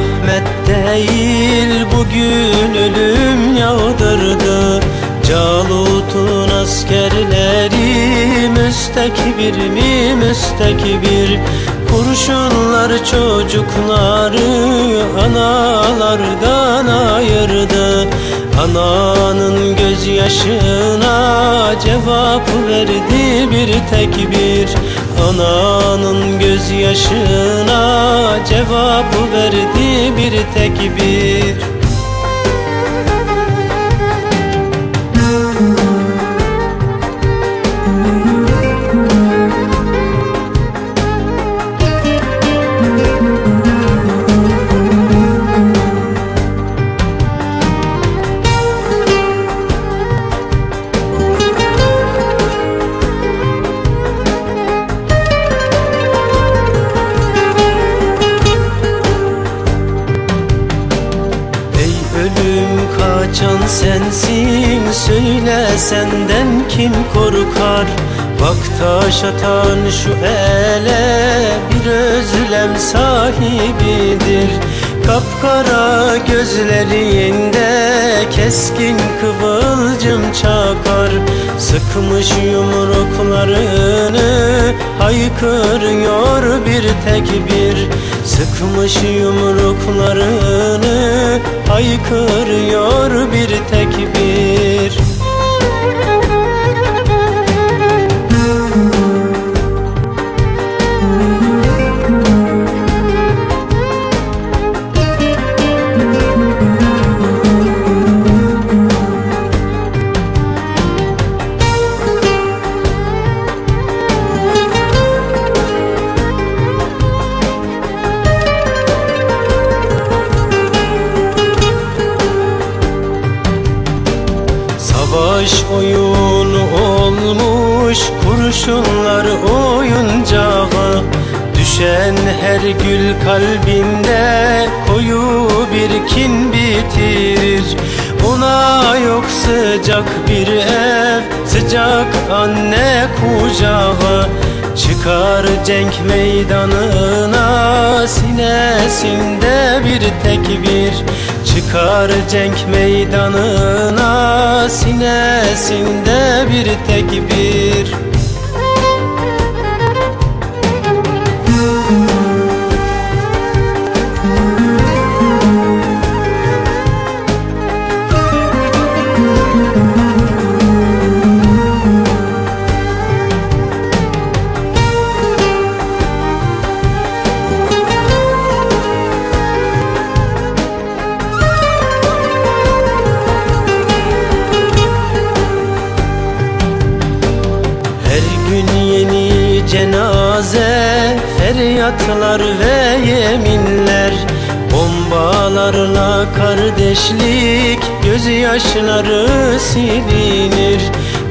Rahmet değil. Bugün ölüm yağdırdı. Calut'un askerleri müstekbir mi müstekbir? Kurşunlar çocukları analardan ayırdı. Ananın gözyaşına cevap verdi bir tek bir Ananın gözyaşına cevap verdi bir tek bir kaçan sensin. Söyle senden kim korkar? Bak taş atan şu ele Bir özlem sahibidir. Kapkara gözlerinde keskin kıvılcım çakar Sıkmış yumruklarını haykırıyor bir tek bir. Sıkmış yumruklarını haykırıyor bir tek bir kurşunlar oyuncağı Düşen her gül kalbinde koyu bir kin bitirir Ona yok sıcak bir ev, sıcak anne kucağı. Çıkar cenk meydanına sinesinde bir tek bir Çıkar cenk meydanına sinesinde bir tek Feryatlar ve yeminler Bombalarla kardeşlik Gözyaşları silinir.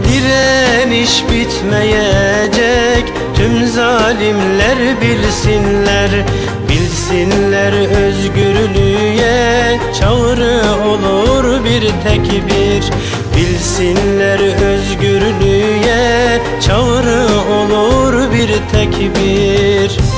Direniş bitmeyecek Tüm zalimler bilsinler. Bilsinler özgürlüğe Çağrı olur bir tek bir. Bilsinler özgürlüğe Çağrı olur bir tek bir